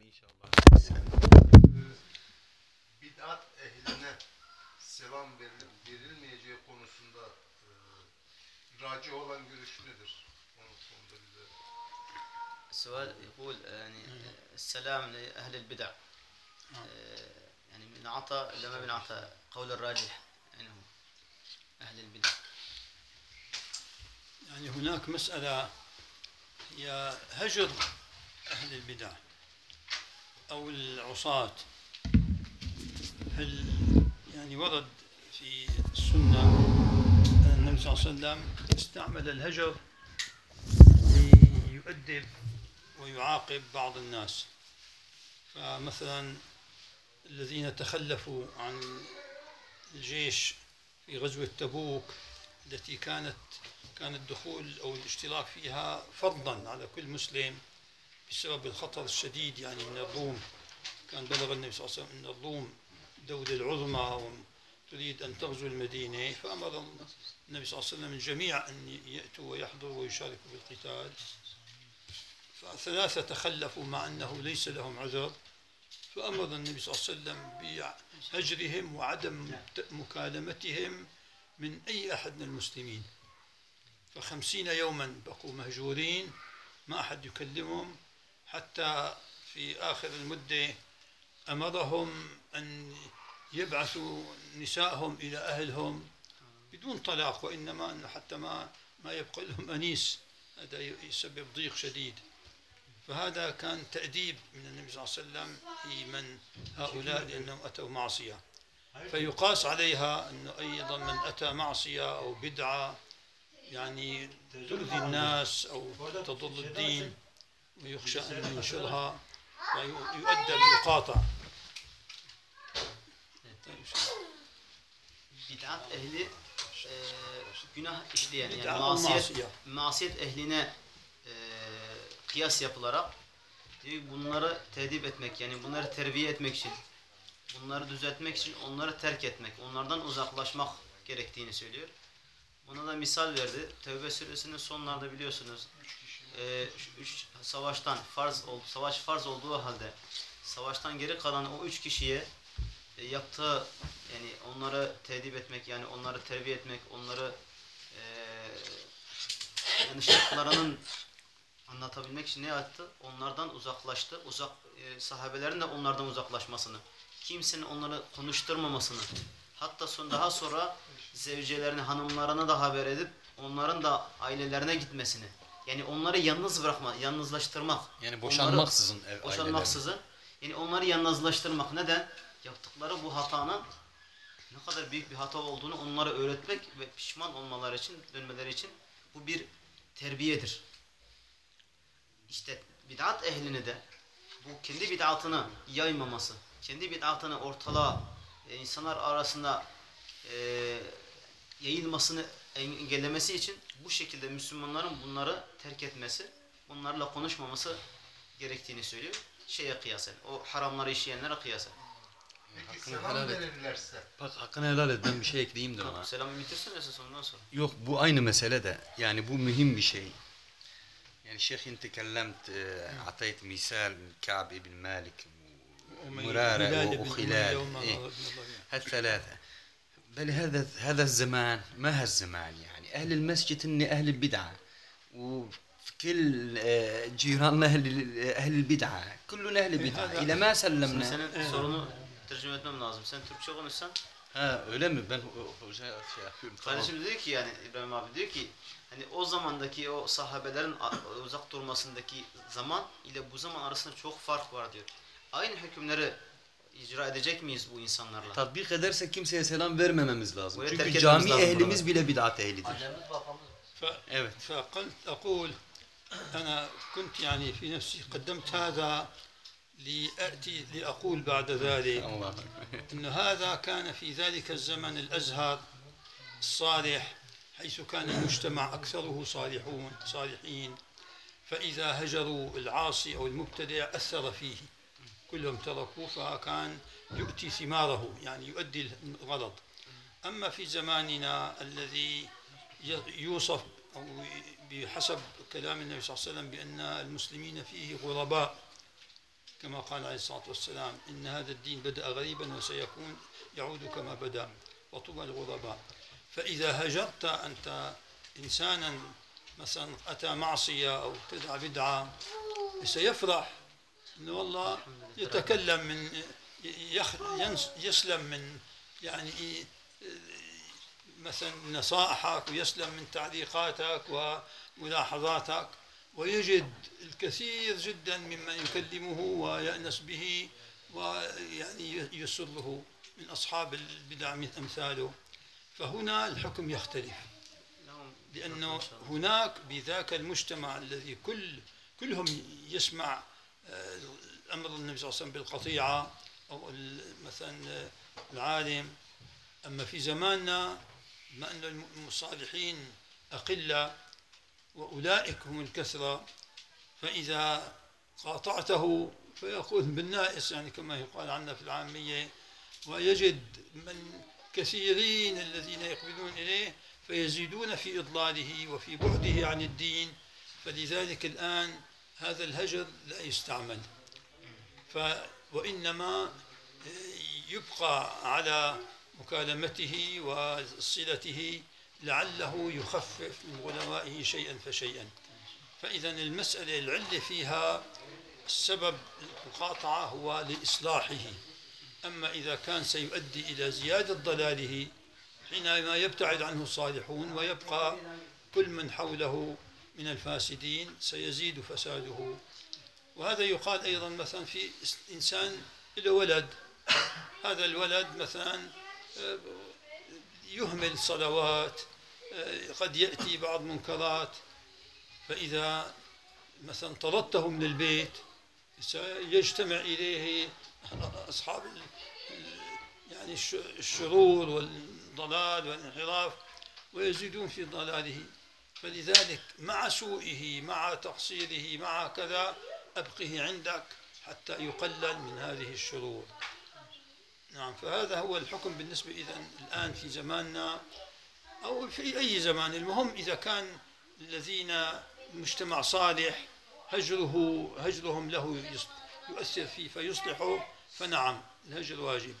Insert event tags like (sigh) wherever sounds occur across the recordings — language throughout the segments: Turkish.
İnşallah. bid'at ehline selam verilip verilmeyeceği konusunda e, raci olan görüş nedir? Onun konuda bize السؤال يقول يعني السلام لأهل البدع يعني من عطى إلا ما بنعطى قول الراجح يعني هو أهل البدع يعني هناك مسألة هي هجر أهل البدع أو العصاة. هل يعني ورد في السنة أن النبي صلى الله عليه وسلم استعمل الهجر ليؤدب ويعاقب بعض الناس؟ فمثلا الذين تخلفوا عن الجيش في غزوة تبوك التي كانت كان الدخول أو الاشتراك فيها فرضا على كل مسلم بسبب الخطر الشديد يعني من الروم كان بلغ النبي صلى الله عليه وسلم أن الروم دولة العظمى وتريد أن تغزو المدينة فأمر النبي صلى الله عليه وسلم الجميع أن يأتوا ويحضروا ويشاركوا بالقتال. فثلاثة تخلفوا مع أنه ليس لهم عذر. فأمر النبي صلى الله عليه وسلم بهجرهم وعدم مكالمتهم من أي أحد من المسلمين. فخمسين يوما بقوا مهجورين ما أحد يكلمهم. حتى في آخر المدة أمرهم أن يبعثوا نسائهم إلى أهلهم بدون طلاق وإنما أنه حتى ما ما يبقى لهم أنيس هذا يسبب ضيق شديد. فهذا كان تأديب من النبي صلى الله عليه وسلم في من هؤلاء لأنهم أتوا معصية. فيقاس عليها أنه أيضا من أتى معصية أو بدعة يعني تؤذي الناس أو تضل الدين. ويخشى أن ينشرها ويؤدى بالقاطع Bid'at ehli e, günah işleyen yani Bid'at masiyet, masiyet. masiyet ehline e, kıyas yapılarak diyor ki bunları tedip etmek yani bunları terbiye etmek için bunları düzeltmek için onları terk etmek, onlardan uzaklaşmak gerektiğini söylüyor. Buna da misal verdi. Tevbe suresinin sonlarda biliyorsunuz e, üç savaştan farz ol, savaş farz olduğu halde savaştan geri kalan o üç kişiye e, yaptığı yani onları tedip etmek yani onları terbiye etmek, onları e, yanlışlıklarının anlatabilmek için ne yaptı? Onlardan uzaklaştı. Uzak e, sahabelerin de onlardan uzaklaşmasını, kimsenin onları konuşturmamasını, hatta son daha sonra zevcelerini, hanımlarına da haber edip onların da ailelerine gitmesini. Yani onları yalnız bırakma, yalnızlaştırmak. Yani boşanmaksızın ev boşanmaksızın. Yani onları yalnızlaştırmak. Neden? Yaptıkları bu hatanın ne kadar büyük bir hata olduğunu onlara öğretmek ve pişman olmaları için, dönmeleri için bu bir terbiyedir. İşte bid'at ehlini de bu kendi bid'atını yaymaması, kendi bid'atını ortalığa e, insanlar arasında e, yayılmasını engellemesi için bu şekilde Müslümanların bunları terk etmesi, bunlarla konuşmaması gerektiğini söylüyor. Şeye kıyasen, o haramları işleyenlere kıyasen. Peki Hakkını selam helal et. verirlerse Bak hakkını helal et. Ben bir şey ekleyeyim de ona. Selamı bitirsin esas ondan sonra. Yok bu aynı mesele de. Yani bu mühim bir şey. يعني شيخ انت تكلمت آه، اعطيت مثال من كعب بن مالك ومرارة هلال بل هذا هذا الزمان ما هالزمان يعني أهل المسجد إن أهل البدعة وفي كل آه، جيراننا أهل أهل البدعة كلنا أهل البدعة هذا- إذا ما Şimdi سلمنا senin sorunu tercüme etmem lazım. Sen Türkçe konuşsan. ha öyle mi ben ho- hoca şey yapıyorum tamam. Kardeşim diyor ki yani İbrahim abi diyor ki hani o zamandaki o sahabelerin a- uzak durmasındaki zaman ile bu zaman arasında çok fark var diyor. Aynı hükümleri icra edecek miyiz bu insanlarla? tatbik ederse kimseye selam vermememiz lazım. Buraya Çünkü cami lazım ehlimiz bile bid'at ehlidir. Evet. فقلت أقول أنا كنت يعني في نفسي قدمت هذا لأتي لأقول بعد ذلك Allah. أن هذا كان في ذلك الزمن الأزهر الصالح حيث كان المجتمع أكثره صالحون صالحين فإذا هجروا العاصي أو المبتدع أثر فيه كلهم تركوه فكان يؤتي ثماره يعني يؤدي الغرض. أما في زماننا الذي يوصف أو بحسب كلام النبي صلى الله عليه وسلم بأن المسلمين فيه غرباء كما قال عليه الصلاة والسلام إن هذا الدين بدأ غريبا وسيكون يعود كما بدأ وطوبى الغرباء. فإذا هجرت أنت إنسانا مثلا أتى معصية أو ابتدع بدعة سيفرح إنه والله يتكلم من يسلم من يعني مثلا نصائحك ويسلم من تعليقاتك وملاحظاتك ويجد الكثير جدا ممن يكلمه ويأنس به ويعني يسره من أصحاب البدع من أمثاله فهنا الحكم يختلف لأنه. هناك بذاك المجتمع الذي كل كلهم يسمع آه، أمر النبي صلى الله عليه وسلم بالقطيعة أو مثلا العالم. أما في زماننا بما أن المصالحين أقلة وأولئك هم الكثرة فإذا قاطعته فيأخذ بالنائس يعني كما يقال عنا في العامية. ويجد من كثيرين الذين يقبلون إليه فيزيدون في إضلاله وفي بعده عن الدين. فلذلك الآن هذا الهجر لا يستعمل. ف وإنما يبقى على مكالمته وصلته لعله يخفف من غلوائه شيئا فشيئا. فإذا المسألة العلة فيها السبب المقاطعة هو لإصلاحه. أما إذا كان سيؤدي إلى زيادة ضلاله حينما يبتعد عنه الصالحون ويبقى كل من حوله من الفاسدين سيزيد فساده. وهذا يقال أيضا مثلا في إنسان له ولد. هذا الولد مثلا آه، يهمل صلوات آه، قد يأتي بعض منكرات. فإذا مثلا طردته من البيت سيجتمع إليه أصحاب يعني الش- الشرور والضلال والانحراف ويزيدون في ضلاله. فلذلك مع سوءه مع تقصيره مع كذا أبقه عندك حتى يقلل من هذه الشرور. نعم فهذا هو الحكم بالنسبة إذا الآن في زماننا أو في أي زمان. المهم إذا كان الذين مجتمع صالح هجره هجرهم له يؤثر فيه فيصلحه فنعم الهجر واجب.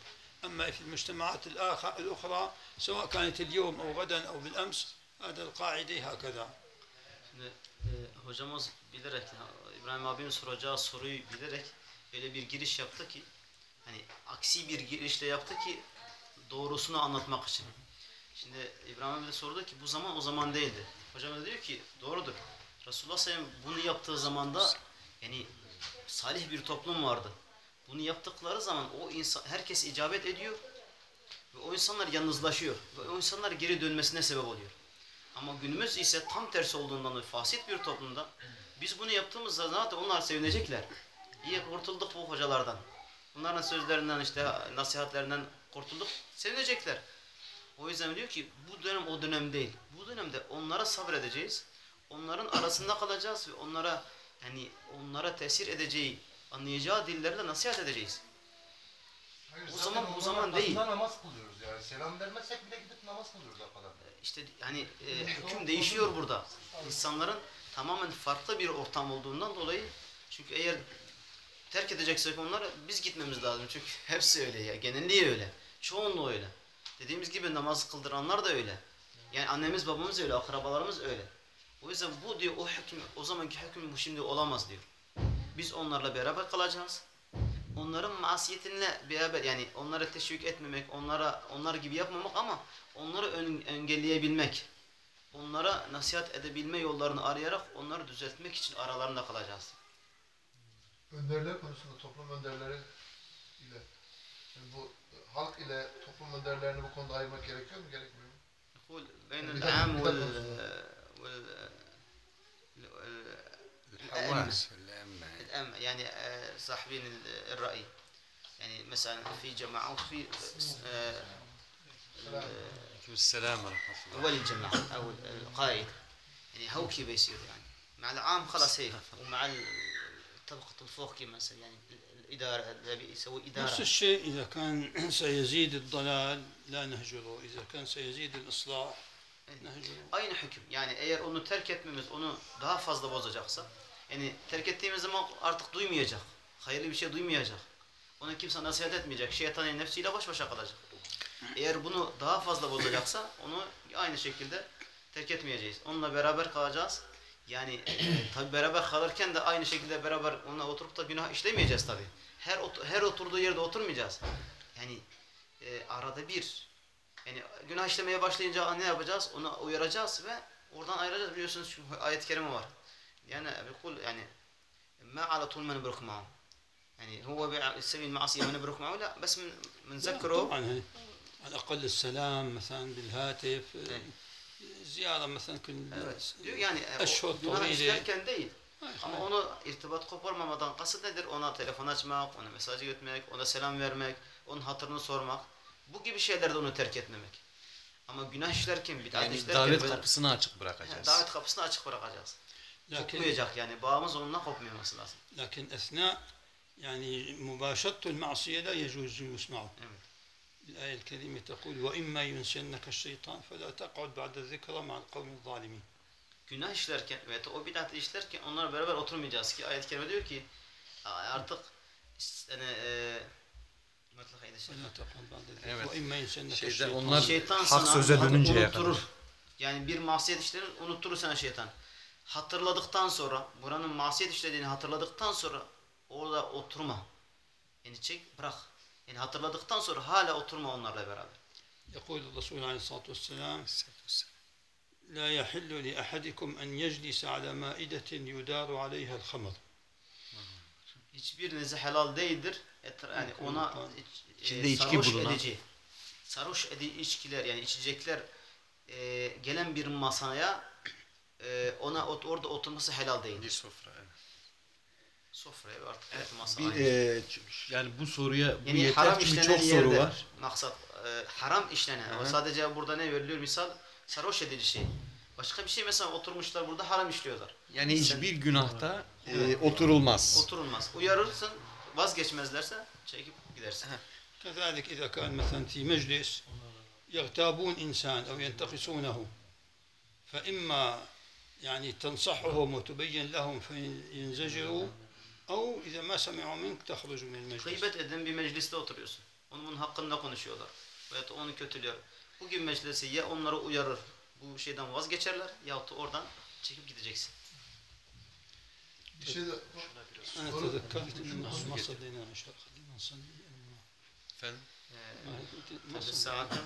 أما في المجتمعات الآخر الأخرى سواء كانت اليوم أو غدا أو بالأمس Adel kaide hakeza. Şimdi e, hocamız bilerek İbrahim abinin soracağı soruyu bilerek öyle bir giriş yaptı ki hani aksi bir girişle yaptı ki doğrusunu anlatmak için. Şimdi İbrahim abi de sordu ki bu zaman o zaman değildi. Hocam da diyor ki doğrudur. Resulullah sallallahu bunu yaptığı zamanda yani salih bir toplum vardı. Bunu yaptıkları zaman o insan herkes icabet ediyor ve o insanlar yalnızlaşıyor ve o insanlar geri dönmesine sebep oluyor. Ama günümüz ise tam tersi olduğundan dolayı fasit bir toplumda biz bunu yaptığımızda zaten onlar sevinecekler. İyi kurtulduk bu hocalardan. Bunların sözlerinden işte nasihatlerinden kurtulduk. Sevinecekler. O yüzden diyor ki bu dönem o dönem değil. Bu dönemde onlara sabredeceğiz. Onların arasında kalacağız ve onlara yani onlara tesir edeceği, anlayacağı dillerle nasihat edeceğiz. Hayır, O zaman- bu zaman değil. namaz kılıyoruz yani. Selam vermezsek bile gidip namaz kılıyoruz o kadar. İşte hani e, hüküm değişiyor burada. İnsanların tamamen farklı bir ortam olduğundan dolayı çünkü eğer terk edeceksek onları biz gitmemiz lazım. Çünkü (laughs) hepsi öyle ya. Genelliği öyle. Çoğunluğu öyle. Dediğimiz gibi namaz kıldıranlar da öyle. Yani annemiz babamız öyle, akrabalarımız öyle. O yüzden bu diyor o hüküm, o zamanki hüküm bu şimdi olamaz diyor. Biz onlarla beraber kalacağız onların masiyetinle beraber yani onlara teşvik etmemek, onlara onlar gibi yapmamak ama onları ön, engelleyebilmek, onlara nasihat edebilme yollarını arayarak onları düzeltmek için aralarında kalacağız. Önderler konusunda toplum önderleri ile yani bu halk ile toplum önderlerini bu konuda ayırmak gerekiyor mu gerekmiyor mu? Kul beynel am الأئمة الأئمة يعني آه، صاحبين ال- الرأي. يعني مثلا في جماعة وفي آه، عليكم السلام ورحمة الله. ولي الجماعة أو القائد. يعني هو كيف يصير يعني؟ مع العام خلاص هيك. ومع ال- طبقة الفوق كيف مثلا؟ يعني ال- الإدارة اللي يسوي نفس إدارة الشيء إذا كان (clears throat) سيزيد الضلال لا نهجره. إذا كان سيزيد الإصلاح نهجره. Aynı hüküm. Yani eğer onu terk etmemiz onu daha fazla bozacaksa yani terk ettiğimiz zaman artık duymayacak. hayırlı bir şey duymayacak. Ona kimse nasihat etmeyecek. Şeytanın nefsiyle baş başa kalacak. Eğer bunu daha fazla bozacaksa onu aynı şekilde terk etmeyeceğiz. Onunla beraber kalacağız. Yani tabi beraber kalırken de aynı şekilde beraber onunla oturup da günah işlemeyeceğiz tabi. Her ot- her oturduğu yerde oturmayacağız. Yani e, arada bir yani günah işlemeye başlayınca ne yapacağız? Ona uyaracağız ve oradan ayrılacağız. Biliyorsunuz şu ayet-i kerime var. Yani بيقول yani ما على طول ما نبرك معه يعني هو بيسوي المعصية ما نبرك معه لا بس من بنذكره طبعا هي. على الاقل السلام مثلا بالهاتف إيه. زياره مثلا كل Evet. Diyor yani e, Eşhur o günah tavili. işlerken değil. Ay, Ama ay. onu irtibat koparmamadan kasıt nedir? Ona telefon açmak, ona mesaj götürmek, ona selam vermek, onun hatırını sormak. Bu gibi şeylerde onu terk etmemek. Ama günah işlerken, bid'at Yani işlerken davet böyle- kapısını açık He, bırakacağız. davet kapısını açık bırakacağız. لكن Kopmayacak yani. Bağımız onunla kopmaması lazım. لكن اثناء يعني مباشرته المعصيه لا يجوز جلوس معه. Evet. الآية الكريمة تقول وإما ينسينك الشيطان فلا تقعد بعد الذكرى مع القوم الظالمين Günah işlerken ve o bid'atı işlerken onlarla beraber oturmayacağız ki ayet-i kerime diyor ki artık yani e, mutlaka şey. فلا تقعد بعد الذكرى Evet. وإما ينسينك Şeyde الشيطان onlar şeytan hak sana söze dönünceye unutturur. kadar. Yani bir masiyet işlerini unutturur sana şeytan. Hatırladıktan sonra, buranın masiyet işlediğini hatırladıktan sonra orada oturma. Yani çek, bırak. Yani hatırladıktan sonra hala oturma onlarla beraber. يقول الرسول عليه الصلاة والسلام لا يحل لأحدكم أن يجلس على مائدة يدار عليها الخمر Hiçbirinize helal değildir. Etra- Yani ona iç- İçinde e, içki sarhoş bulunan. edici, sarhoş edici içkiler yani içecekler e, gelen bir masaya e, ona ot- orada oturması helal değil. Bir sofra. evet. Sofraya ve artık evet, masa Bir, aynı. e, ç- yani bu soruya bu Yani yeter haram ki işlenen birçok yerde soru var. maksat e, haram işlenen. O Hı hı. sadece burada ne veriliyor misal sarhoş edici şey. Başka bir şey mesela oturmuşlar burada haram işliyorlar. Yani Sen- hiçbir günahta e, Evet. oturulmaz. Oturulmaz. Uyarırsın vazgeçmezlerse çekip gidersin. كذلك إذا كان مثلا في مجلس يغتابون إنسان أو ينتقصونه فإما يعني تنصحهم وتبين لهم فينزجروا أو إذا ما سمعوا منك تخرج من المجلس Gıybet eden bir mecliste oturuyorsun. Onun hakkında konuşuyorlar. Veyahut da onu kötülüyor. Bu gibi meclisi ya onları uyarır, bu şeyden vazgeçerler yahut da oradan çekip gideceksin. Bir şey de أنا تذكرت إن ما صلينا العشاء خلينا نصلي Efendim? Ee, ما هي- ما tabii صلينا saatin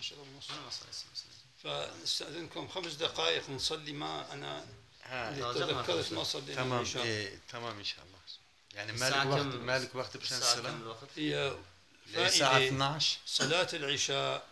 عشرة ونص ne meselesi mesela. فنستأذنكم خمس دقائق نصلي ما أنا Ha, اللي لازم تذكرت أخذ. ما صلينا tamam, العشاء e, tamam inşallah. Yani الساعة Malik كم- vakti, Malik vakti bişen الساعة selam. كم الوقت؟ هي Saat فائدة 12. صلاة العشاء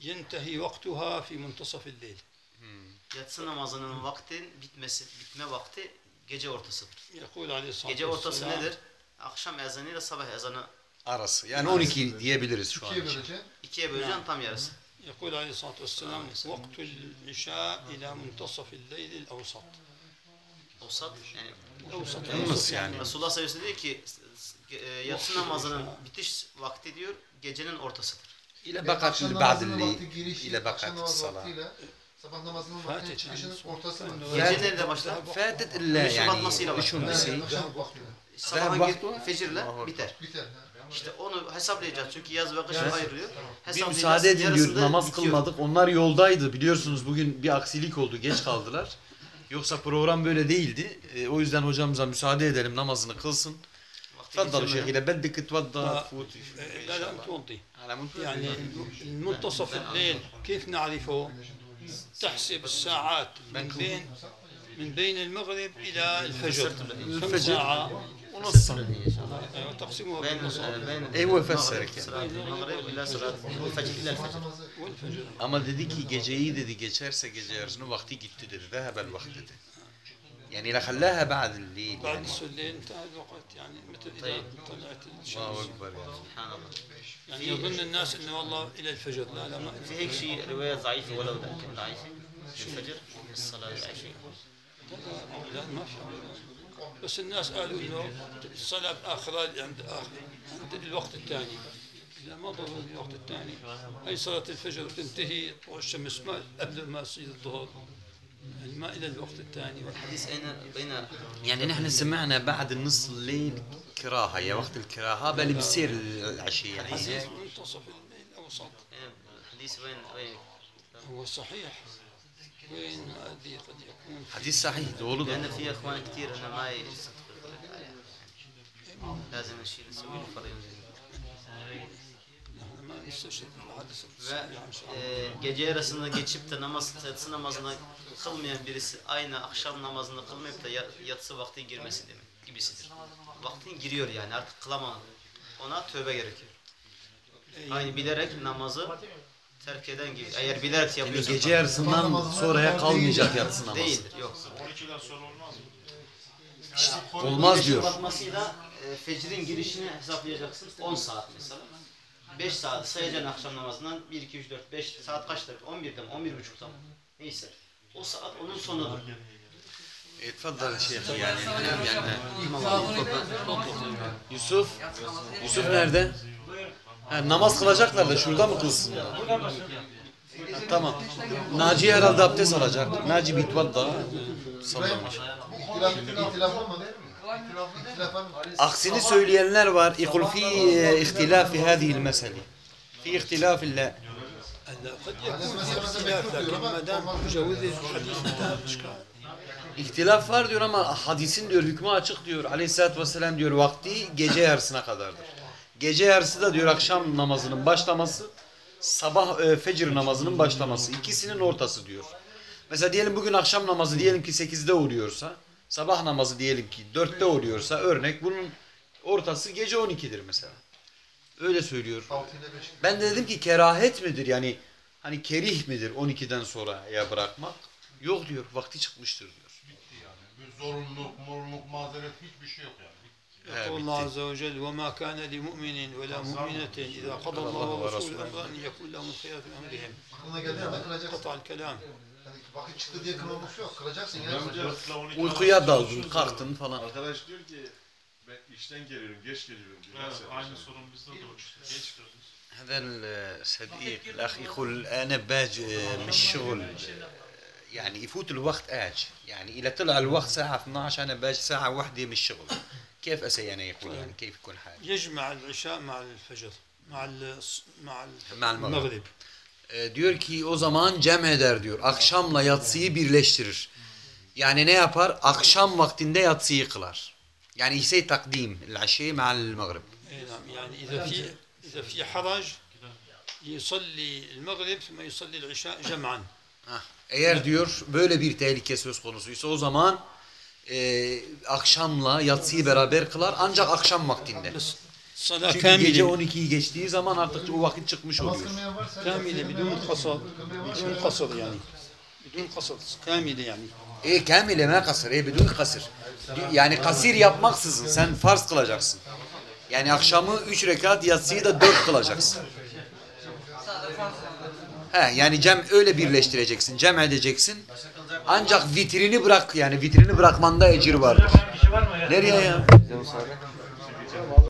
ينتهي وقتها في منتصف الليل Hmm. Yatsı namazının vaktin bitmesi, bitme vakti gece ortasıdır. يقول عليه الصلاة Gece ortası والسلام nedir? Akşam ezanı ile sabah ezanı Arası. Yani 12 diyebiliriz şu an ikiye için. böleceksin. ikiye böleceksin tam yarısı. يقول عليه الصلاة والسلام وقت العشاء إلى منتصف الليل الأوسط Osat yani الأوسط Nasıl yani? Resulullah sallallahu aleyhi ve sellem diyor ki e, yatsı namazının bitiş vakti diyor gecenin ortasıdır. İle Yani bakatil akşam namazının ba'dilli vakti girişi, ile akşam bakatil namazı salat. vaktiyle sabah namazının vaktinin Fatih çıkışının yani. ortası mı? Evet. Gece Evet. nerede başlar? Fatet illa Güneşin yani batmasıyla üçün başlar. bir şey. Yani akşam vaktiyle. Sabahın vakti gir- var. fecirle Allahu biter. Biter. ha. İşte onu hesaplayacağız çünkü yaz ve kış Yani- ayrılıyor. Bir Hesaplayacağız, müsaade edin diyor. yarısında Namaz bitiyor. kılmadık. Onlar yoldaydı. Biliyorsunuz bugün bir aksilik oldu. Geç kaldılar. Yoksa program böyle değildi. E, o yüzden hocamıza müsaade edelim namazını kılsın. Vakti تفضل geçirmeden- شيخي بدك تتوضا آه. تفوت لا لا توضي على منفذ يعني منتصف الليل كيف نعرفه تحسب الساعات من بين من بين المغرب إلى الفجر كم الفجر. ونص تقسيمها بين بين إيه، هو فسر يعني. صلاة المغرب إلى صلاة الفجر إلى الفجر. أما ديك جيدة ديك شرسه جير شنو وقتي جتدر ذهب الوقت ده يعني لا خلاها بعد الليل بعد يعني. الليل انتهى الوقت يعني متى إذا طيب. طلعت الشمس. الله أكبر يعني. سبحان الله. يعني يظن الناس إنه والله إلى الفجر لا لا ما في هيك شيء رواية ضعيفة ولو ضعيفة. الفجر الصلاة العشاء. لا ما في. بس الناس قالوا إنه الصلاه باخر عند اخر عند الوقت الثاني. لا ما ضروري الوقت الثاني. هي صلاة الفجر تنتهي طلوع الشمس ما قبل ما يصير الظهر. الماء إلى الوقت الثاني. والحديث aynen beyne يعني نحن سمعنا بعد نص الليل كراهة يا وقت الكراهة بل بصير العشية. يعني. منتصف الليل yani hadis بين بين هو صحيح. وين ما أدري قد يكون حديث صحيح doğrudur. لأن في إخوان كثير أنا ما يصدقوا الآية لازم نشيل نسوي له فريق نحن ما نستشهد بالحدث Ve الصحيح إن شاء الله e, gece yarısında geçip de namaz, yatsı namazını kılmayan birisi aynı akşam namazını kılmayıp da ya- yatsı vakti girmesi demek gibisidir. Vaktin giriyor yani artık kılamam. Ona tövbe gerekiyor. Aynı bilerek namazı terk eden gibi. Eğer bilerek yapıyorsa. Gece yarısından sonraya kalmayacak yatsı namazı. Değildir. Yok. 12'den sonra olmaz mı? İşte, olmaz diyor. Batmasıyla e, fecrin girişini hesaplayacaksın. 10 saat mesela. 5 saat sayacaksın akşam namazından. 1, 2, 3, 4, 5 saat kaçtır? 11'de mi? 11.30'da mı? Neyse. O saat onun sonudur. Etfadal şeyh yani. yani. Yusuf. Yusuf nerede? Ha, namaz kılacaklar da şurada mı kılsınlar? Ha, tamam. Naci herhalde abdest alacak. Naci bitvat da sallamış. Aksini söyleyenler var. İkul fi e, ihtilafi hâzihil mesele. Fi ihtilafille. İhtilaf var diyor ama hadisin diyor hükmü açık diyor. Aleyhisselatü vesselam diyor vakti gece yarısına kadardır. Gece yarısı da diyor akşam namazının başlaması, sabah e, fecir namazının başlaması. İkisinin ortası diyor. Mesela diyelim bugün akşam namazı diyelim ki 8'de oluyorsa, sabah namazı diyelim ki 4'te oluyorsa örnek bunun ortası gece 12'dir mesela. Öyle söylüyor. 6 ile 5. Ben de dedim ki kerahet midir yani hani kerih midir 12'den sonra ya bırakmak? Yok diyor vakti çıkmıştır diyor. Bitti yani. Bir zorunluluk, morluk, mazeret hiçbir şey yok yani. يقول الله عز وجل وما كان لمؤمن ولا مؤمنة إذا قضى الله ورسوله أمرا أن يكون لهم الخيار في أمرهم. قطع الكلام. Uykuya daldın, kalktın falan. Arkadaş diyor ki ben işten geliyorum, geç geliyorum. Aynı sorun bizde de olmuş. Geç geliyorum. هذا الصديق الأخ يقول أنا باج آه، مش شغل يعني يفوت الوقت آج. يعني اذا طلع الوقت ساعة 12 أنا باج ساعة واحدة مش شغل كيف اسي انا يقول يعني كيف يكون حالي يجمع العشاء مع الفجر مع ال- مع ال- مع المغرب. المغرب Ee, diyor ki o zaman cem eder diyor. Akşamla yatsıyı birleştirir. Yani ne yapar? Akşam vaktinde yatsıyı kılar. Yani ise takdim. العشاء مع المغرب. إي نعم يعني إذا في إذا في حرج يصلي المغرب ثم يصلي العشاء جمعا Hah. Eğer diyor böyle bir tehlike söz konusuysa o zaman e, akşamla yatsıyı beraber kılar ancak akşam vaktinde. Salah Çünkü kamilin. gece 12'yi geçtiği zaman artık o vakit çıkmış oluyor. Kamile bidun kasad. Bidun kasad yani. Bidun kasad. Kamile yani. E kamile me kasır. E bidun kasır. Yani kasir yapmaksızın sen farz kılacaksın. Yani akşamı üç rekat yatsıyı da dört kılacaksın. He yani cem öyle birleştireceksin. Cem edeceksin. Ancak vitrini bırak yani vitrini bırakmanda ecir vardır. Nereye ya?